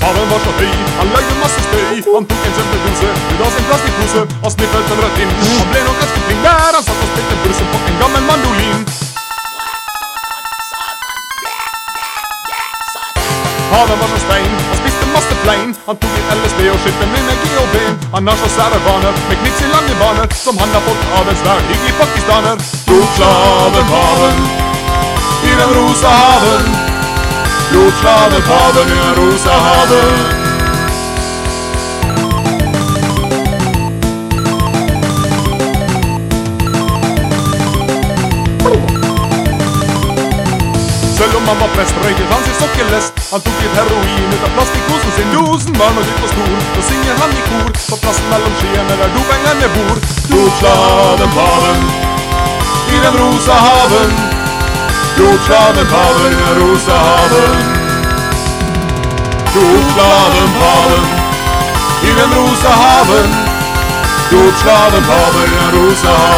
Paven var så høy, han lagde masse støy. Han tok en kjempepose ut av sin plastikkpose og sniffet den rett inn. Han ble nok ganske flink der han satt og spilte blussen på en gammel mandolin. Paven var så stein, han spiste masse plein. Han tok litt LSD og skilte med med GHB. Han har så sære vaner med knips i lange baner som han har fått av en svær hyggelig pakistaner. Blodslavepaven i den rosa haven. Blodslavepaven i den rosa han var prest, røyket han sin sokkelest. Han tok litt heroin ut av plastikkposen sin. Dosen var nå dypt og stor. Nå synger han i kor på plassen mellom skiene der dopengene bor. Blodslaven paven i den rosa haven. Blodslaven paven rosa haven. Blodslaven paven i den rosa haven. Blodslaven paven rosa haven.